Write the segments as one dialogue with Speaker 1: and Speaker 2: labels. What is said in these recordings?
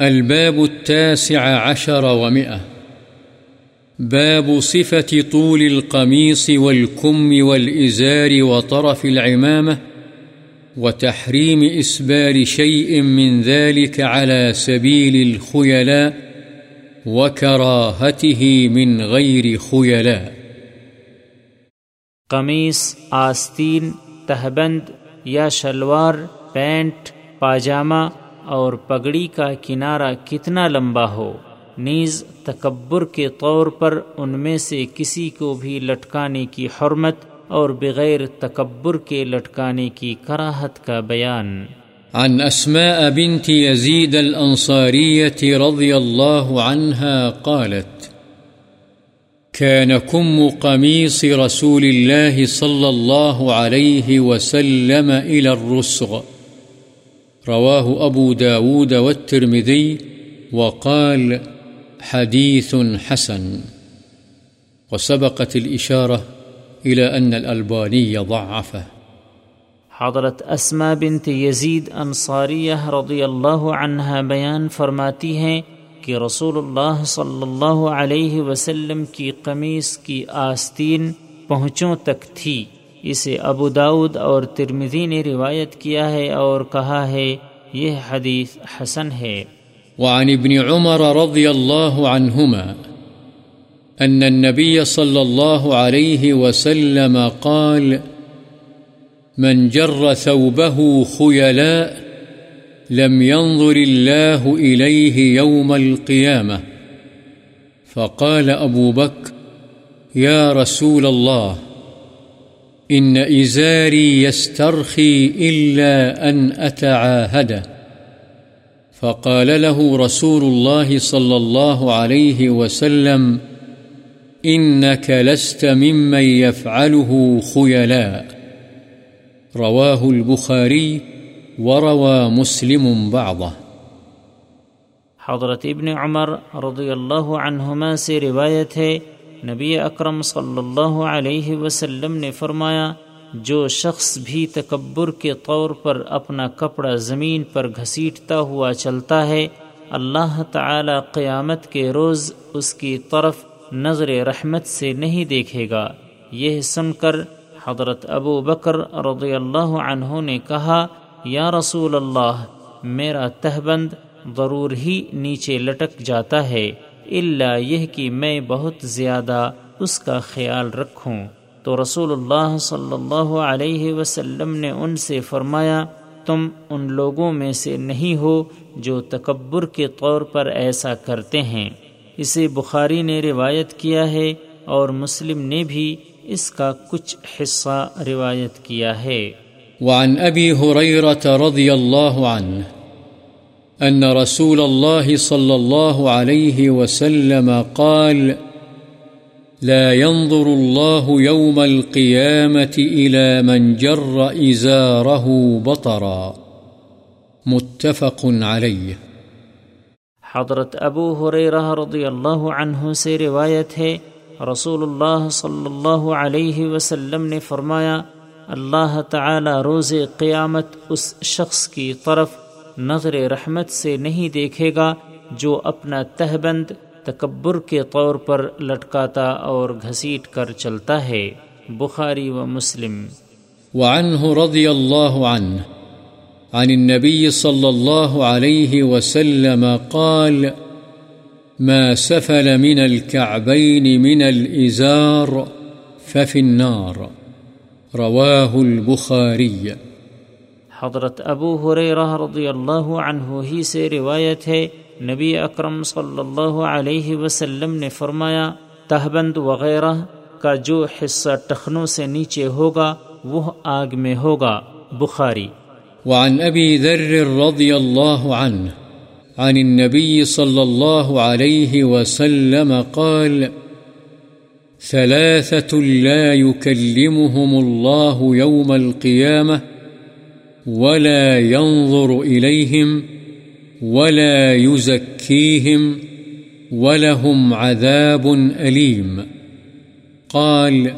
Speaker 1: الباب التاسع عشر ومئة. باب صفة طول القميص والكم والإزار وطرف العمامة وتحريم إسبال شيء من ذلك على سبيل الخيلاء وكراهته من غير خيلاء.
Speaker 2: قمیص، آستین، تہبند یا شلوار، پینٹ، پاجامہ اور پگڑی کا کنارہ کتنا لمبا ہو، نیز تکبر کے طور پر ان میں سے کسی کو بھی لٹکانے کی حرمت اور بغیر تکبر کے لٹکانے کی کراہت کا بیان۔
Speaker 1: عن أسماء بنت يزيد الأنصارية رضي الله عنها قالت، كان كم قميص رسول الله صلى الله عليه وسلم إلى الرسغ. رواه أبو داود والترمذي وقال حديث حسن. وسبقت الإشارة إلى أن الألباني ضعفه.
Speaker 2: حضرت اسما بنت یزید انصاریہ رضی اللہ عنہ بیان فرماتی ہیں کہ رسول اللہ صلی اللہ علیہ وسلم کی قمیص کی آستین پہنچوں تک تھی۔ اسے ابو داود اور ترمذی نے روایت کیا ہے اور کہا ہے، یہ حدیث حسن ہے۔
Speaker 1: وعن ابن عمر رضی اللہ عنہما، ان النبی صلی اللہ علیہ وسلم قال، من جر ثوبه خيلاء لم ينظر الله إليه يوم القيامة فقال أبو بكر يا رسول الله إن إزاري يسترخي إلا أن أتعاهده. فقال له رسول الله صلى الله عليه وسلم، إنك لست ممن يفعله خيلاء. رواه البخاري وروى مسلم بعضه.
Speaker 2: حضرت ابن عمر رضی اللہ عنہما سے روایت ہے نبی اکرم صلی اللہ علیہ وسلم نے فرمایا، جو شخص بھی تکبر کے طور پر اپنا کپڑا زمین پر گھسیٹتا ہوا چلتا ہے، اللہ تعالی قیامت کے روز اس کی طرف نظر رحمت سے نہیں دیکھے گا۔ یہ سن کر حضرت ابو بکر رضی اللہ عنہ نے کہا، یا رسول اللہ، میرا تہبند ضرور ہی نیچے لٹک جاتا ہے۔ اللہ یہ کہ میں بہت زیادہ اس کا خیال رکھوں۔ تو رسول اللہ صلی اللہ علیہ وسلم نے ان سے فرمایا، تم ان لوگوں میں سے نہیں ہو جو تکبر کے طور پر ایسا کرتے ہیں۔ اسے بخاری نے روایت کیا ہے اور مسلم نے بھی اس کا کچھ حصہ روایت کیا ہے۔
Speaker 1: وعن ابی حریرت رضی اللہ عنہ ان رسول الله صلى الله عليه وسلم قال لا ينظر الله يوم القيامة إلى من جر إزاره بطرا. متفق عليه.
Speaker 2: حضرت ابو حریرہ رضی اللہ عنہ سے روایت ہے، رسول اللہ صلی اللہ علیہ وسلم نے فرمایا، اللہ تعالی روز قیامت اس شخص کی طرف نظر رحمت سے نہیں دیکھے گا جو اپنا تہبند تکبر کے طور پر لٹکاتا اور گھسیٹ کر چلتا ہے۔ بخاری و مسلم۔
Speaker 1: وعنه رضی اللہ عنہ۔ عن النبي صلى الله عليه وسلم قال، ما سفل من الكعبين من الإزار ففي النار. رواه البخاري
Speaker 2: حضرت ابو حریرہ رضی اللہ عنہ ہی سے روایت ہے، نبی اکرم صلی اللہ علیہ وسلم نے فرمایا، تہبند وغیرہ کا جو حصہ ٹخنوں سے نیچے ہوگا، وہ آگ میں ہوگا۔ بخاری۔
Speaker 1: وعن ابی ذر رضی اللہ عنہ، عن النبي صلى الله عليه وسلم قال، ثلاثة لا يكلمهم الله يوم القيامة ولا ينظر إليهم ولا يزكيهم ولهم عذاب أليم قال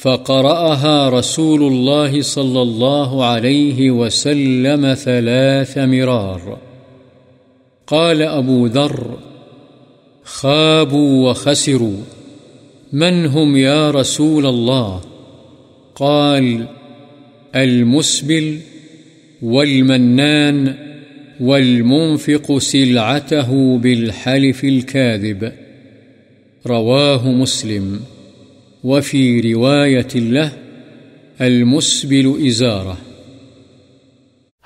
Speaker 1: فقرأها رسول الله صلى الله عليه وسلم ثلاث مرار قال أبو ذر خابوا وخسروا من هم يا رسول الله قال المسبل والمنان والمنفق سلعته بالحلف الكاذب. رواه مسلم. وفي رواية له المسبل إزاره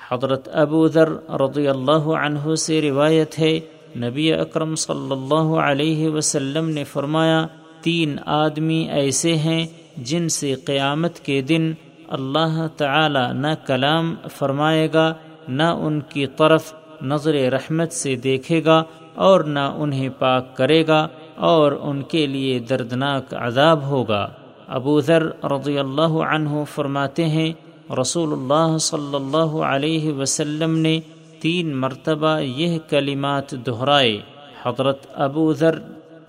Speaker 2: حضرت ابو ذر رضی اللہ عنہ سے روایت ہے، نبی اکرم صلی اللہ علیہ وسلم نے فرمایا، تین آدمی ایسے ہیں جن سے قیامت کے دن اللہ تعالی نہ کلام فرمائے گا، نہ ان کی طرف نظر رحمت سے دیکھے گا اور نہ انہیں پاک کرے گا اور ان کے لیے دردناک عذاب ہوگا۔ ابو ذر رضی اللہ عنہ فرماتے ہیں، رسول اللہ صلی اللہ علیہ وسلم نے تین مرتبہ یہ کلمات دہرائے۔ حضرت ابو ذر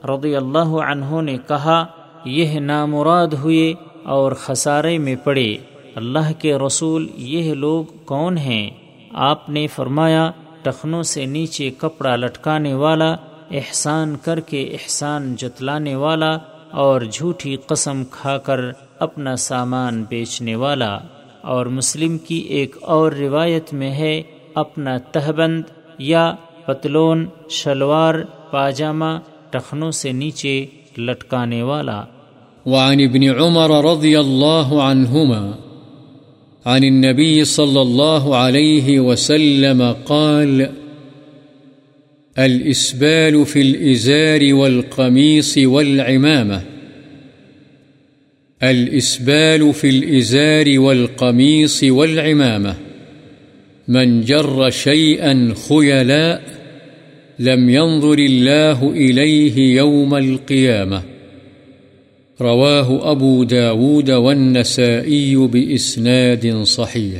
Speaker 2: رضی اللہ عنہ نے کہا، یہ نامراد ہوئے اور خسارے میں پڑے۔ اللہ کے رسول یہ لوگ کون ہیں؟ آپ نے فرمایا، ٹخنوں سے نیچے کپڑا لٹکانے والا، احسان کر کے احسان جتلانے والا، اور جھوٹی قسم کھا کر اپنا سامان بیچنے والا۔ اور مسلم کی ایک اور روایت میں ہے، اپنا تہبند یا پتلون، شلوار، پاجامہ، ٹخنوں سے نیچے لٹکانے والا۔
Speaker 1: وعن ابن عمر رضی اللہ عنہما عن النبي صلى الله عليه وسلم قال، الإسبال في الإزار والقميص والعمامة. الإسبال في الإزار والقميص والعمامة. من جر شيئا خيلاء لم ينظر الله إليه يوم القيامة. رواه أبو داود والنسائي بإسناد صحيح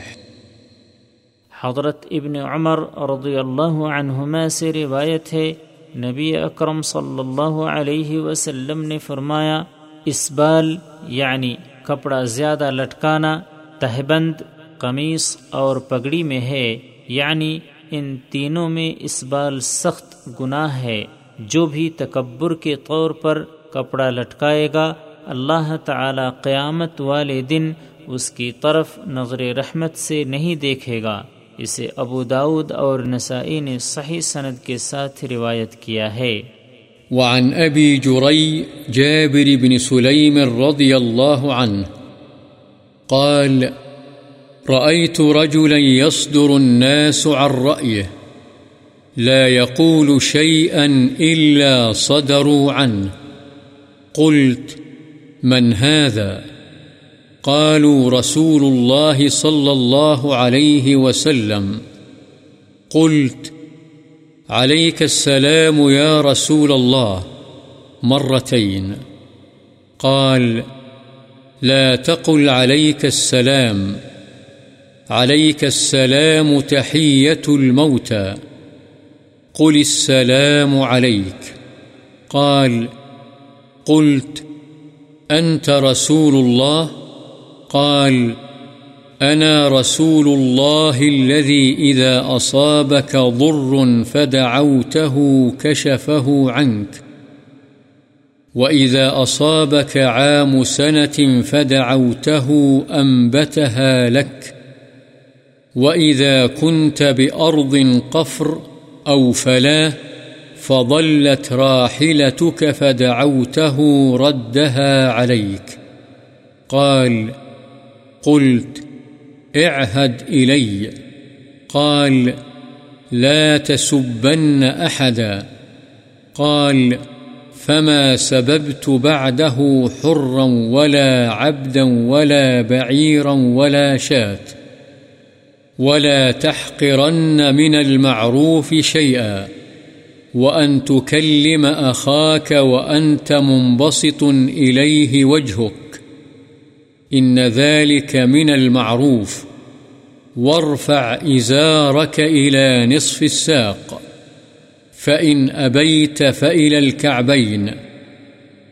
Speaker 2: حضرت ابن عمر رضی اللہ عنہما سے روایت ہے، نبی اکرم صلی اللہ علیہ وسلم نے فرمایا، اسبال یعنی کپڑا زیادہ لٹکانا تہبند، قمیص اور پگڑی میں ہے۔ یعنی ان تینوں میں اس بال سخت گناہ ہے۔ جو بھی تکبر کے طور پر کپڑا لٹکائے گا اللہ تعالی قیامت والے دن اس کی طرف نظر رحمت سے نہیں دیکھے گا۔ اسے ابو داود اور نسائی نے صحیح سند کے ساتھ روایت کیا ہے۔
Speaker 1: وعن ابی جری جابر بن سلیم رضی اللہ عنہ قال رأيت رجلا يصدر الناس عن رأيه لا يقول شيئا إلا صدروا عنه، قلت من هذا؟ قالوا رسول الله صلى الله عليه وسلم. قلت، عليك السلام يا رسول الله. مرتين. قال، لا تقل عليك السلام. عليك السلام تحية الموتى. قل السلام عليك. قال، قلت أنت رسول الله؟ قال، أنا رسول الله الذي إذا أصابك ضر فدعوته كشفه عنك. وإذا أصابك عام سنة فدعوته أنبتها لك. وإذا كنت بأرض قفر أو فلا فضلت راحلتك فدعوته ردها عليك قال قلت اعهد إلي قال لا تسبن أحدا قال فما سببت بعده حرا ولا عبدا ولا بعيرا ولا شات ولا تحقرن من المعروف شيئا وأن تكلم أخاك وأنت منبسط إليه وجهك إن ذلك من المعروف وارفع إزارك إلى نصف الساق فإن أبيت فإلى الكعبين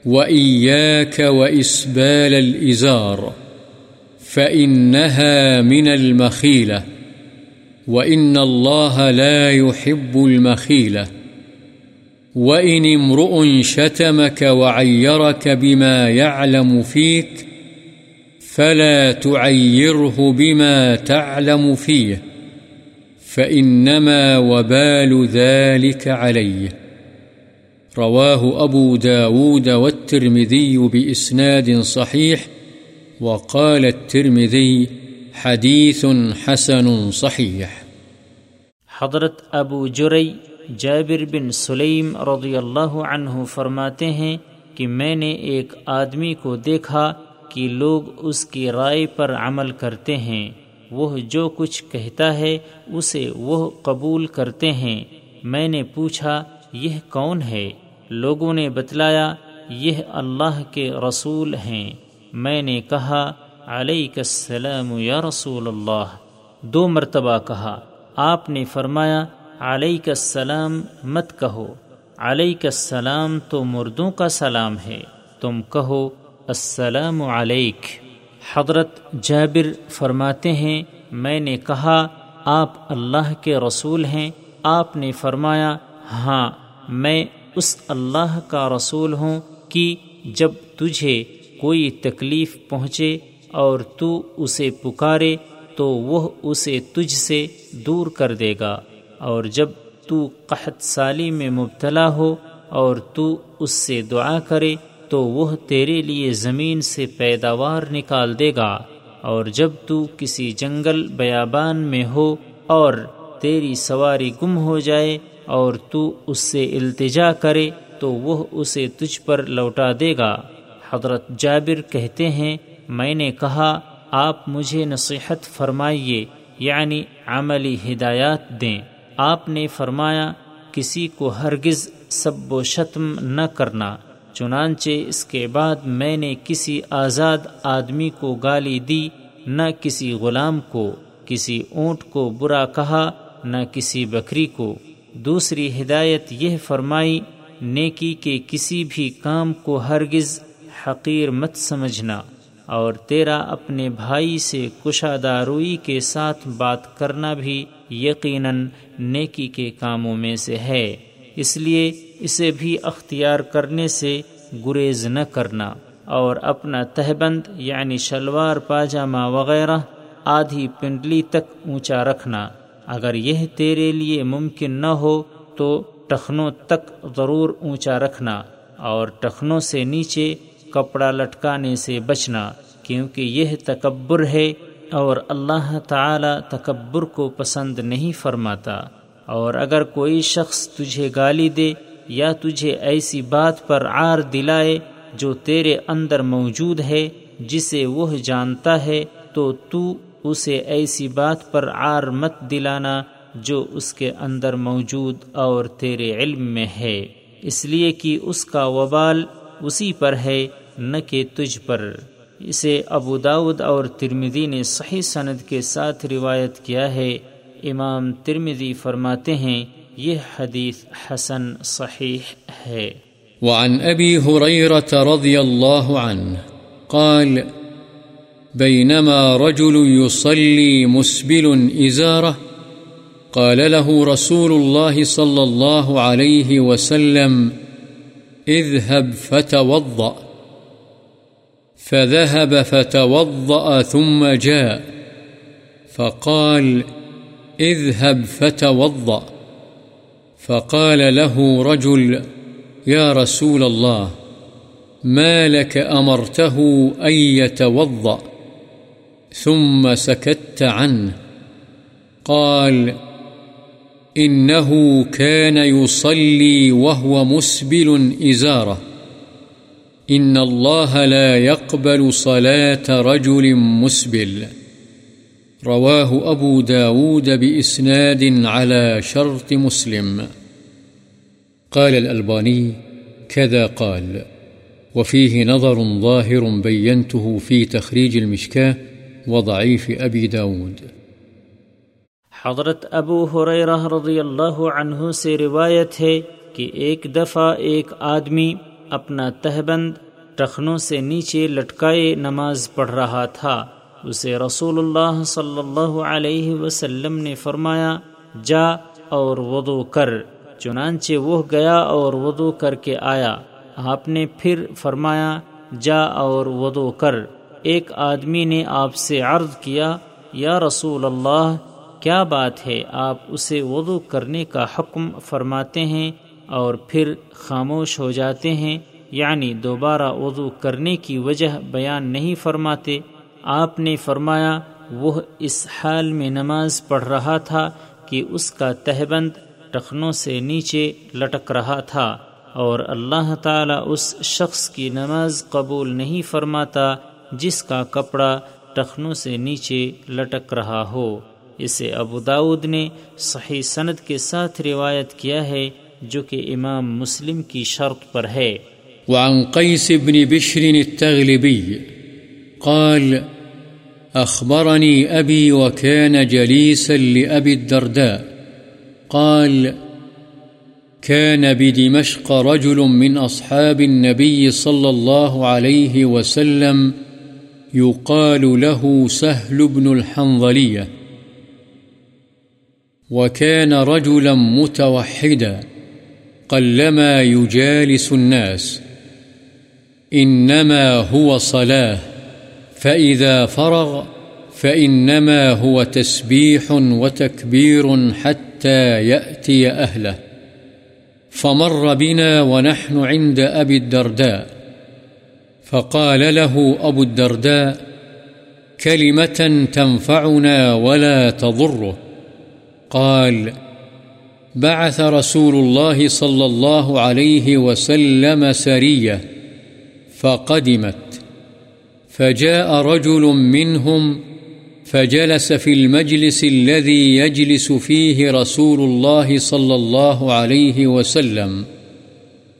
Speaker 1: وإياك وإسبال الإزار فإنها من المخيلة وإن الله لا يحب المخيلة وإن امرؤ شتمك وعيرك بما يعلم فيك فلا تعيره بما تعلم فيه فإنما وبال ذلك عليه رواه أبو داود والترمذي بإسناد صحيح وقال الترمذي حديث حسن صحيح
Speaker 2: حضرت ابو جرئی جابر بن سلیم رضی اللہ عنہ فرماتے ہیں کہ میں نے ایک آدمی کو دیکھا کہ لوگ اس کی رائے پر عمل کرتے ہیں۔ وہ جو کچھ کہتا ہے اسے وہ قبول کرتے ہیں۔ میں نے پوچھا، یہ کون ہے؟ لوگوں نے بتلایا، یہ اللہ کے رسول ہیں۔ میں نے کہا علیہ السلام یا رسول اللہ۔ دو مرتبہ کہا، آپ نے فرمایا علیہ السلام مت کہو۔ علیہ السلام تو مردوں کا سلام ہے۔ تم کہو، السلام علیک۔ حضرت جابر فرماتے ہیں، میں نے کہا، آپ اللہ کے رسول ہیں۔ آپ نے فرمایا ہاں میں اس اللہ کا رسول ہوں کہ جب تجھے کوئی تکلیف پہنچے اور تو اسے پکارے، تو وہ اسے تجھ سے دور کر دے گا۔ اور جب تو قحط سالی میں مبتلا ہو اور تو اس سے دعا کرے تو وہ تیرے لیے زمین سے پیداوار نکال دے گا اور جب تو کسی جنگل بیابان میں ہو اور تیری سواری گم ہو جائے اور تو اس سے التجا کرے تو وہ اسے تجھ پر لوٹا دے گا۔ حضرت جابر کہتے ہیں، میں نے کہا، آپ مجھے نصیحت فرمائیے یعنی عملی ہدایات دیں۔ آپ نے فرمایا، کسی کو ہرگز سب و شتم نہ کرنا، چنانچہ اس کے بعد میں نے کسی آزاد آدمی کو گالی دی، نہ کسی غلام کو، کسی اونٹ کو برا کہا، نہ کسی بکری کو۔ دوسری ہدایت یہ فرمائی، نیکی کے کسی بھی کام کو ہرگز حقیر مت سمجھنا، اور تیرا اپنے بھائی سے کشادہ روئی کے ساتھ بات کرنا بھی یقیناً نیکی کے کاموں میں سے ہے۔ اس لیے اسے بھی اختیار کرنے سے گریز نہ کرنا اور اپنا تہبند یعنی شلوار، پاجامہ وغیرہ آدھی پنڈلی تک اونچا رکھنا۔ اگر یہ تیرے لیے ممکن نہ ہو تو ٹخنوں تک ضرور اونچا رکھنا اور ٹخنوں سے نیچے کپڑا لٹکانے سے بچنا، کیونکہ یہ تکبر ہے۔ اور اللہ تعالی تکبر کو پسند نہیں فرماتا۔ اور اگر کوئی شخص تجھے گالی دے یا تجھے ایسی بات پر عار دلائے جو تیرے اندر موجود ہے، جسے وہ جانتا ہے، تو تو اسے ایسی بات پر عار مت دلانا جو اس کے اندر موجود اور تیرے علم میں ہے۔ اس لیے کہ اس کا وبال اسی پر ہے، نہ کہ تجھ پر۔ اسے ابو داود اور ترمدی نے صحیح سند کے ساتھ روایت کیا ہے۔ امام ترمدی فرماتے ہیں، یہ حدیث حسن صحیح ہے۔
Speaker 1: وعن أبي هريرة رضي الله عنه قال بينما رجل يصلي مسبل إزارة قال له رسول الله صلى الله عليه وسلم، اذهب فتوضأ۔ فذهب فتوضأ ثم جاء. فقال، اذهب فتوضأ. فقال له رجل، يا رسول الله، ما لك أمرته أن يتوضأ؟ ثم سكت عنه. قال، إنه كان يصلي وهو مسبل إزاره. إن الله لا يقبل صلاة رجل مسبل. رواه أبو داود بإسناد على شرط مسلم. قال الألباني، كذا قال. وفيه نظر ظاهر بينته في تخريج المشكاة وضعيف أبي داود
Speaker 2: حضرت ابو حریرہ رضی اللہ عنہ سے روایت ہے کہ ایک دفعہ ایک آدمی اپنا تہبند ٹخنوں سے نیچے لٹکائے نماز پڑھ رہا تھا۔ اسے رسول اللہ صلی اللہ علیہ وسلم نے فرمایا، جا اور وضو کر۔ چنانچہ وہ گیا اور وضو کر کے آیا۔ آپ نے پھر فرمایا، جا اور وضو کر۔ ایک آدمی نے آپ سے عرض کیا، یا رسول اللہ، کیا بات ہے؟ آپ اسے وضو کرنے کا حکم فرماتے ہیں۔ اور پھر خاموش ہو جاتے ہیں یعنی دوبارہ وضو کرنے کی وجہ بیان نہیں فرماتے۔ آپ نے فرمایا، وہ اس حال میں نماز پڑھ رہا تھا کہ اس کا تہبند ٹخنوں سے نیچے لٹک رہا تھا اور اللہ تعالی اس شخص کی نماز قبول نہیں فرماتا جس کا کپڑا ٹخنوں سے نیچے لٹک رہا ہو۔ اسے ابو داود نے صحیح سند کے ساتھ روایت کیا ہے جو کہ امام مسلم کی شرط پر ہے۔
Speaker 1: وعن قيس بن بشر التغلبي قال أخبرني أبي وكان جليسا لأبي الدرداء قال كان بدمشق رجل من أصحاب النبي صلى الله عليه وسلم يقال له سهل بن الحنظليه وكان رجلا متوحدا قلما يجالس الناس إنما هو صلاة، فإذا فرغ فإنما هو تسبيح وتكبير حتى يأتي أهله. فمر بنا ونحن عند أبي الدرداء، فقال له أبو الدرداء كلمة تنفعنا ولا تضره. قال بعث رسول الله صلى الله عليه وسلم سرية فقدمت. فجاء رجل منهم فجلس في المجلس الذي يجلس فيه رسول الله صلى الله عليه وسلم.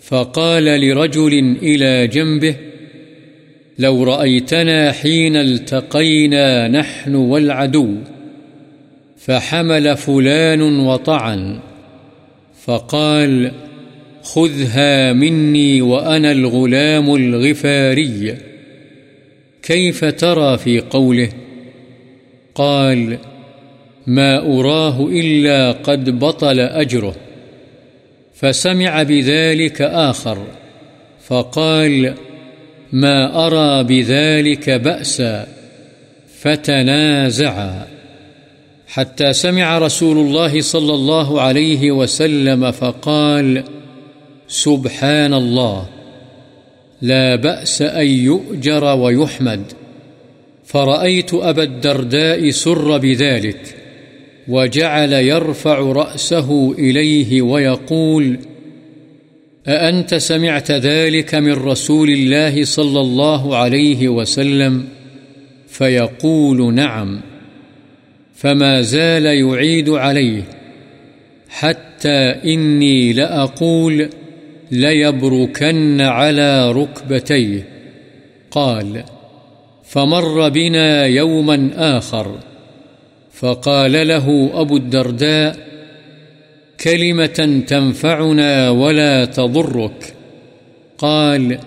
Speaker 1: فقال لرجل إلى جنبه، لو رأيتنا حين التقينا نحن والعدو. فحمل فلان وطعن. فقال، خذها مني وأنا الغلام الغفاري. كيف ترى في قوله؟ قال، ما أراه إلا قد بطل أجره. فسمع بذلك آخر، فقال، ما أرى بذلك بأسا، فتنازعا. حتى سمع رسول الله صلى الله عليه وسلم فقال، سبحان الله، لا بأس أن يؤجر ويحمد، فرأيت أبا الدرداء سر بذلك، وجعل يرفع رأسه إليه ويقول، أأنت سمعت ذلك من رسول الله صلى الله عليه وسلم؟ فيقول، نعم. فما زال يعيد عليه حتى إني لأقول ليبركن على ركبتيه. قال، فمر بنا يوما آخر، فقال له أبو الدرداء، كلمة تنفعنا ولا تضرك. قال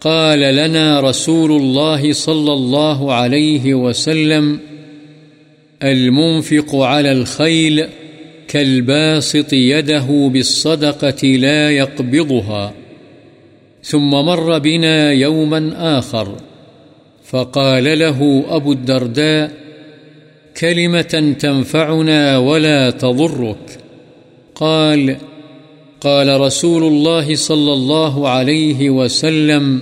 Speaker 1: قال لنا رسول الله صلى الله عليه وسلم المنفق على الخيل كالباسط يده بالصدقة لا يقبضها، ثم مر بنا يوما آخر، فقال له أبو الدرداء كلمة تنفعنا ولا تضرك. قال قال رسول الله صلى الله عليه وسلم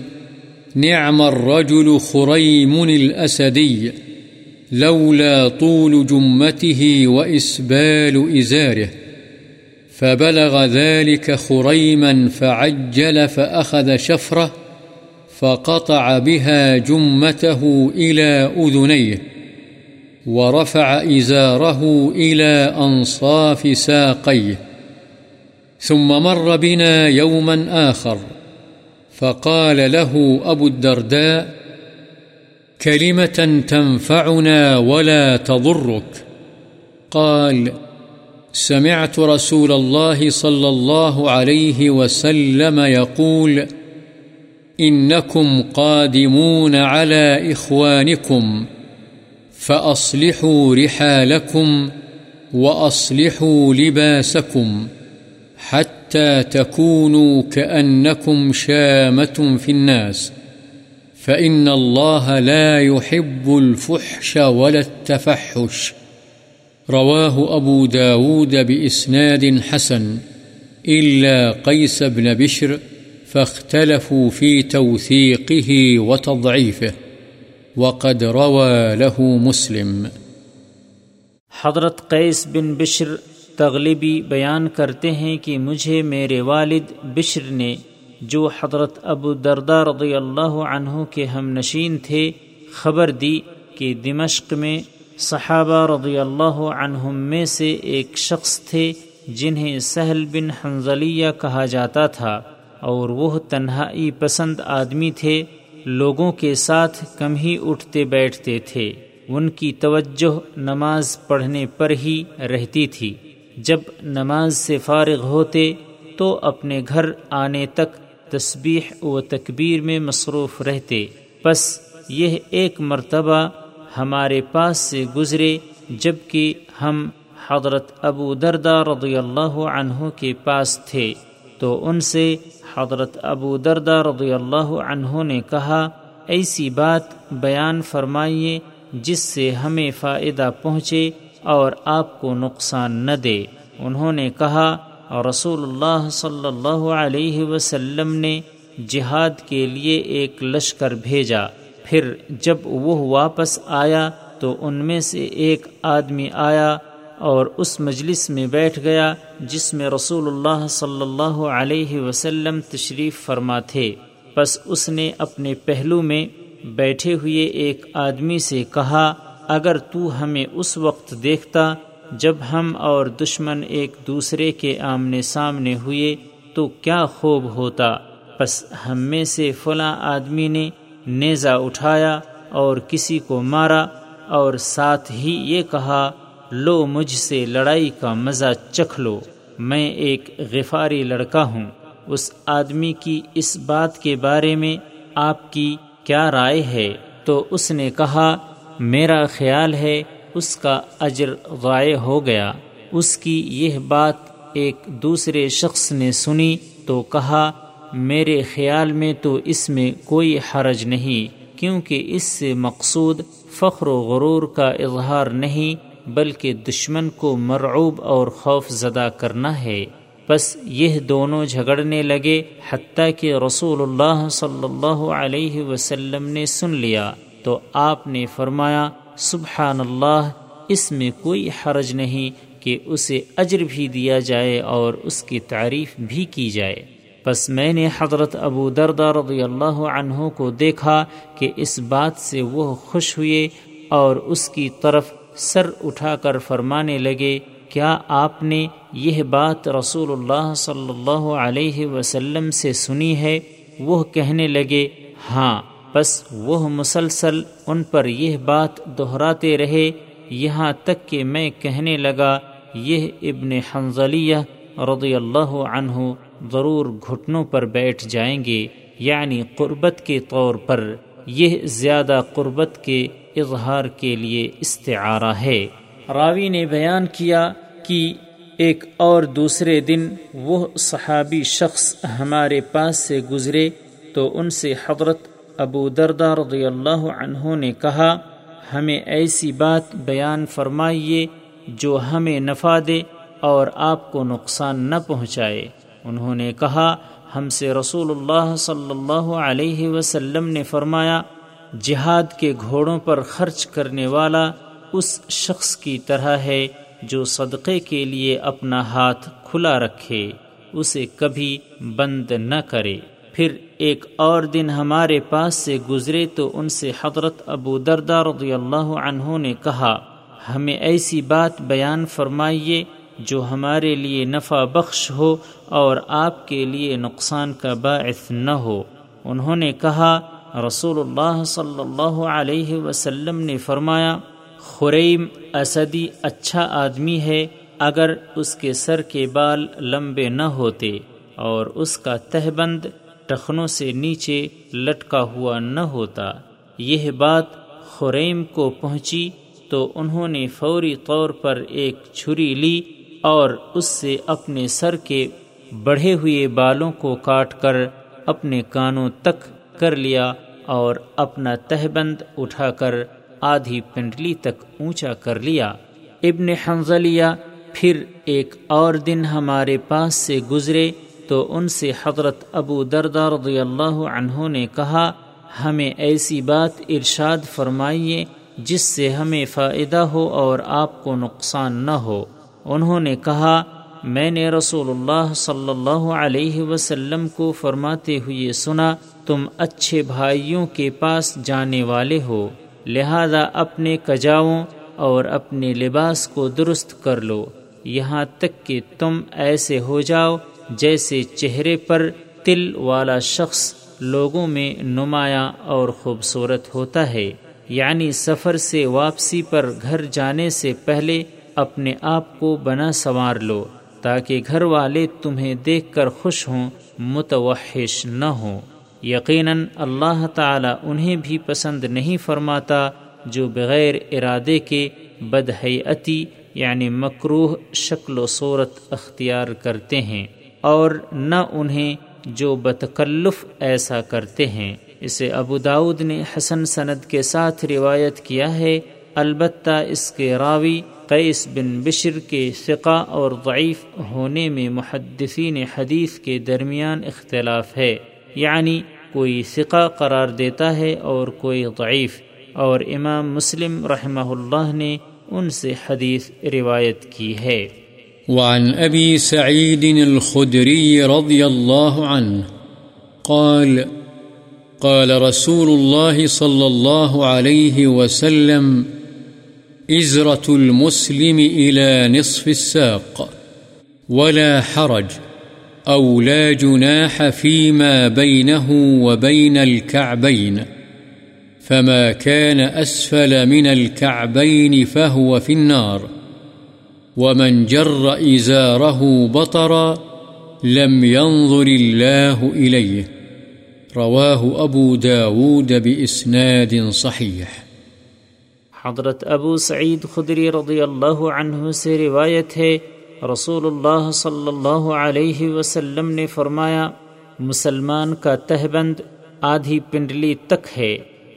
Speaker 1: نعم الرجل خريم الأسدي. لولا طول جمته وإسبال إزاره، فبلغ ذلك خريما فعجل فأخذ شفرة فقطع بها جمته إلى أذنيه، ورفع إزاره إلى أنصاف ساقيه. ثم مر بنا يوما آخر، فقال له أبو الدرداء كلمة تنفعنا ولا تضرك. قال سمعت رسول الله صلى الله عليه وسلم يقول إنكم قادمون على إخوانكم، فأصلحوا رحالكم وأصلحوا لباسكم حتى تكونوا كأنكم شامة في الناس. فإن الله لا يحب الفحش ولا التفحش. رواه أبو داود بإسناد حسن إلا قيس بن بشر فاختلفوا في توثيقه وتضعيفه. وقد روى له مسلم.
Speaker 2: حضرت قیس بن بشر تغلبی بیان کرتے ہیں کہ مجھے میرے والد بشر نے جو حضرت ابو دردہ رضی اللہ عنہ کے ہم نشین تھے، خبر دی کہ دمشق میں صحابہ رضی اللہ عنہم میں سے ایک شخص تھے جنہیں سہل بن حنزلیہ کہا جاتا تھا اور وہ تنہائی پسند آدمی تھے، لوگوں کے ساتھ کم ہی اٹھتے بیٹھتے تھے۔ ان کی توجہ نماز پڑھنے پر ہی رہتی تھی۔ جب نماز سے فارغ ہوتے تو اپنے گھر آنے تک تسبیح و تکبیر میں مصروف رہتے۔ بس یہ ایک مرتبہ ہمارے پاس سے گزرے جبکہ ہم حضرت ابو دردہ رضی اللہ عنہ کے پاس تھے۔ تو ان سے حضرت ابو دردہ رضی اللہ عنہ نے کہا، ایسی بات بیان فرمائیے جس سے ہمیں فائدہ پہنچے اور آپ کو نقصان نہ دے۔ انہوں نے کہا رسول اللہ صلی اللہ علیہ وسلم نے جہاد کے لیے ایک لشکر بھیجا۔ پھر جب وہ واپس آیا تو ان میں سے ایک آدمی آیا اور اس مجلس میں بیٹھ گیا جس میں رسول اللہ صلی اللہ علیہ وسلم تشریف فرما تھے۔ بس اس نے اپنے پہلو میں بیٹھے ہوئے ایک آدمی سے کہا، اگر تو ہمیں اس وقت دیکھتا جب ہم اور دشمن ایک دوسرے کے آمنے سامنے ہوئے تو کیا خوب ہوتا۔ بس ہم میں سے فلاں آدمی نے نیزا اٹھایا اور کسی کو مارا اور ساتھ ہی یہ کہا، لو مجھ سے لڑائی کا مزہ چکھ لو، میں ایک غفاری لڑکا ہوں۔ اس آدمی کی اس بات کے بارے میں آپ کی کیا رائے ہے؟ تو اس نے کہا، میرا خیال ہے اس کا اجر ضائع ہو گیا۔ اس کی یہ بات ایک دوسرے شخص نے سنی تو کہا، میرے خیال میں تو اس میں کوئی حرج نہیں، کیونکہ اس سے مقصود فخر و غرور کا اظہار نہیں، بلکہ دشمن کو مرعوب اور خوف زدہ کرنا ہے۔ بس یہ دونوں جھگڑنے لگے، حتیٰ کہ رسول اللہ صلی اللہ علیہ وسلم نے سن لیا۔ تو آپ نے فرمایا سبحان اللہ اس میں کوئی حرج نہیں کہ اسے اجر بھی دیا جائے اور اس کی تعریف بھی کی جائے۔ بس میں نے حضرت ابو دردہ رضی اللہ عنہ کو دیکھا کہ اس بات سے وہ خوش ہوئے اور اس کی طرف سر اٹھا کر فرمانے لگے، کیا آپ نے یہ بات رسول اللہ صلی اللہ علیہ وسلم سے سنی ہے؟ وہ کہنے لگے ہاں۔ بس وہ مسلسل ان پر یہ بات دہراتے رہے، یہاں تک کہ میں کہنے لگا، یہ ابن حنزلیہ رضی اللہ عنہ ضرور گھٹنوں پر بیٹھ جائیں گے یعنی قربت کے طور پر، یہ زیادہ قربت کے اظہار کے لیے استعارہ ہے۔ راوی نے بیان کیا کہ ایک اور دوسرے دن وہ صحابی شخص ہمارے پاس سے گزرے تو ان سے حضرت ابو دردہ رضی اللہ عنہ نے کہا، ہمیں ایسی بات بیان فرمائیے جو ہمیں نفع دے اور آپ کو نقصان نہ پہنچائے۔ انہوں نے کہا، ہم سے رسول اللہ صلی اللہ علیہ وسلم نے فرمایا، جہاد کے گھوڑوں پر خرچ کرنے والا اس شخص کی طرح ہے جو صدقے کے لیے اپنا ہاتھ کھلا رکھے، اسے کبھی بند نہ کرے۔ پھر ایک اور دن ہمارے پاس سے گزرے تو ان سے حضرت ابو دردہ رضی اللہ عنہ نے کہا، ہمیں ایسی بات بیان فرمائیے جو ہمارے لیے نفع بخش ہو اور آپ کے لیے نقصان کا باعث نہ ہو۔ انہوں نے کہا، رسول اللہ صلی اللہ علیہ وسلم نے فرمایا خریم اسدی اچھا آدمی ہے اگر اس کے سر کے بال لمبے نہ ہوتے اور اس کا تہبند ٹخنوں سے نیچے لٹکا ہوا نہ ہوتا۔ یہ بات خریم کو پہنچی تو انہوں نے فوری طور پر ایک چھری لی اور اس سے اپنے سر کے بڑھے ہوئے بالوں کو کاٹ کر اپنے کانوں تک کر لیا اور اپنا تہبند اٹھا کر آدھی پنڈلی تک اونچا کر لیا۔ ابن حنزلیہ پھر ایک اور دن ہمارے پاس سے گزرے تو ان سے حضرت ابو دردار رضی اللہ عنہ نے کہا، ہمیں ایسی بات ارشاد فرمائیے جس سے ہمیں فائدہ ہو اور آپ کو نقصان نہ ہو۔ انہوں نے کہا، میں نے رسول اللہ صلی اللہ علیہ وسلم کو فرماتے ہوئے سنا، تم اچھے بھائیوں کے پاس جانے والے ہو، لہذا اپنے کجاؤں اور اپنے لباس کو درست کر لو۔ یہاں تک کہ تم ایسے ہو جاؤ جیسے چہرے پر تل والا شخص لوگوں میں نمایاں اور خوبصورت ہوتا ہے یعنی سفر سے واپسی پر گھر جانے سے پہلے اپنے آپ کو بنا سنوار لو، تاکہ گھر والے تمہیں دیکھ کر خوش ہوں، متوحش نہ ہوں۔ یقیناً اللہ تعالی انہیں بھی پسند نہیں فرماتا جو بغیر ارادے کے بدحیتی یعنی مکروح شکل و صورت اختیار کرتے ہیں۔ اور نہ انہیں جو بتکلف ایسا کرتے ہیں۔ اسے ابو داود نے حسن سند کے ساتھ روایت کیا ہے۔ البتہ اس کے راوی قیس بن بشر کے ثقہ اور ضعیف ہونے میں محدثین حدیث کے درمیان اختلاف ہے۔ یعنی کوئی ثقہ قرار دیتا ہے اور کوئی ضعیف۔ اور امام مسلم رحمہ اللہ نے ان سے حدیث روایت کی ہے۔
Speaker 1: وعن ابی سعید الخدری رضی اللہ عنہ قال قال رسول الله صلى الله عليه وسلم إزرة المسلم إلى نصف الساق، ولا حرج، أو لا جناح فيما بينه وبين الكعبين، فما كان أسفل من الكعبين فهو في النار. ومن جر إزاره بطرا لم ينظر الله إليه. رواه ابو داود باسناد صحيح.
Speaker 2: حضرت ابو سعید خدری رضی اللہ عنہ سے روایت ہے، رسول اللہ صلی اللہ علیہ وسلم نے فرمایا، مسلمان کا تہبند آدھی پنڈلی تک ہے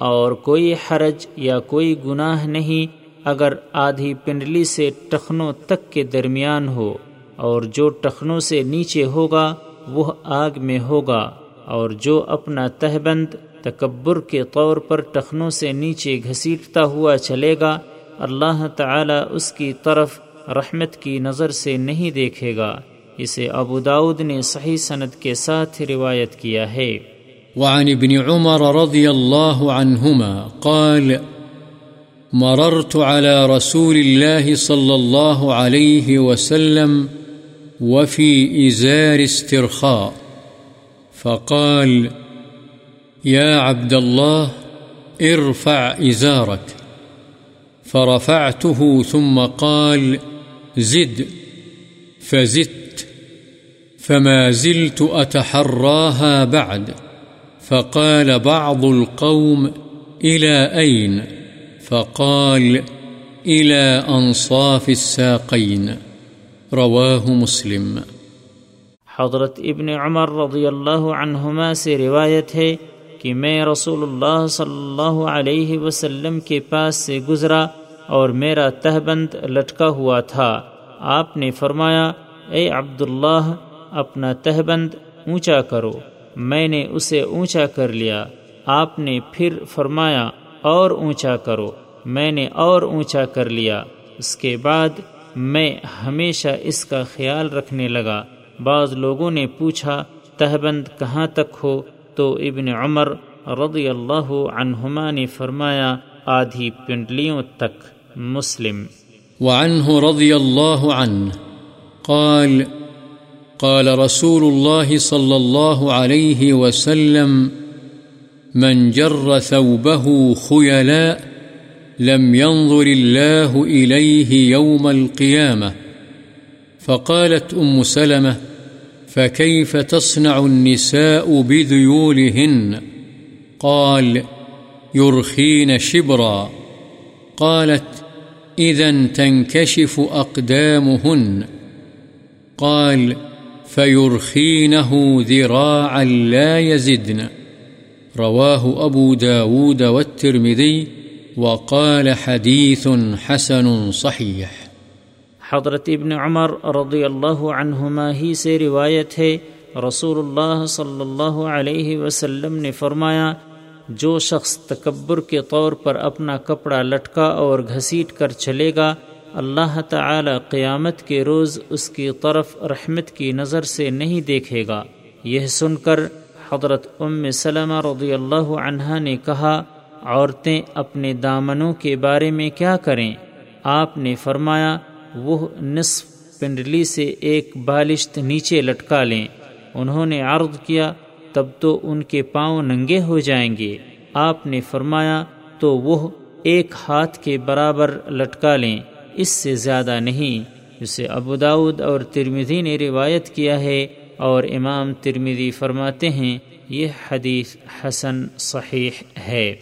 Speaker 2: اور کوئی حرج یا کوئی گناہ نہیں اگر آدھی پنڈلی سے ٹخنوں تک کے درمیان ہو اور جو ٹخنوں سے نیچے ہوگا، وہ آگ میں ہوگا، اور جو اپنا تہبند تکبر کے طور پر ٹخنوں سے نیچے گھسیٹتا ہوا چلے گا، اللہ تعالی اس کی طرف رحمت کی نظر سے نہیں دیکھے گا۔ اسے ابو داود نے صحیح سند کے ساتھ روایت کیا ہے۔
Speaker 1: وعن ابن عمر رضی اللہ عنہما قال مررت على رسول الله صلى الله عليه وسلم وفي إزار استرخاء. فقال، يا عبد الله، ارفع إزارك. فرفعته ثم قال، زد. فزدت. فما زلت أتحراها بعد. فقال بعض القوم، إلى أين؟ فقال إلى أنصاف الساقين، رواه مسلم.
Speaker 2: حضرت ابن عمر رضی اللہ عنہما سے روایت ہے کہ میں رسول اللہ صلی اللہ علیہ وسلم کے پاس سے گزرا اور میرا تہبند لٹکا ہوا تھا۔ آپ نے فرمایا، اے عبداللہ، اپنا تہبند اونچا کرو۔ میں نے اسے اونچا کر لیا۔ آپ نے پھر فرمایا اور اونچا کرو۔ میں نے اور اونچا کر لیا۔ اس کے بعد میں ہمیشہ اس کا خیال رکھنے لگا۔ بعض لوگوں نے پوچھا، تہبند کہاں تک ہو؟ تو ابن عمر رضی اللہ عنہما نے فرمایا، آدھی پنڈلیوں تک۔ مسلم۔
Speaker 1: وعنه رضی اللہ عنہ قال قال رسول الله صلى الله عليه وسلم من جر ثوبه خيلاء لم ينظر الله إليه يوم القيامة. فقالت أم سلمة، فكيف تصنع النساء بذيولهن؟ قال، يرخين شبرا. قالت، إذا تنكشف أقدامهن. قال، فيرخينه ذراعا لا يزدن. رواه أبو داود والترمذي وقال حديث حسن صحيح.
Speaker 2: حضرت ابن عمر رضی اللہ عنہما ہی سے روایت ہے رسول اللہ صلی اللہ علیہ وسلم نے فرمایا، جو شخص تکبر کے طور پر اپنا کپڑا لٹکا اور گھسیٹ کر چلے گا، اللہ تعالی قیامت کے روز اس کی طرف رحمت کی نظر سے نہیں دیکھے گا۔ یہ سن کر حضرت ام سلمہ رضی اللہ عنہ نے کہا، عورتیں اپنے دامنوں کے بارے میں کیا کریں؟ آپ نے فرمایا، وہ نصف پنڈلی سے ایک بالشت نیچے لٹکا لیں۔ انہوں نے عرض کیا، تب تو ان کے پاؤں ننگے ہو جائیں گے۔ آپ نے فرمایا، تو وہ ایک ہاتھ کے برابر لٹکا لیں۔ اس سے زیادہ نہیں۔ اسے ابوداؤد اور ترمیدی نے روایت کیا ہے اور امام ترمیدی فرماتے ہیں یہ حدیث حسن صحیح ہے۔